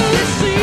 listen. see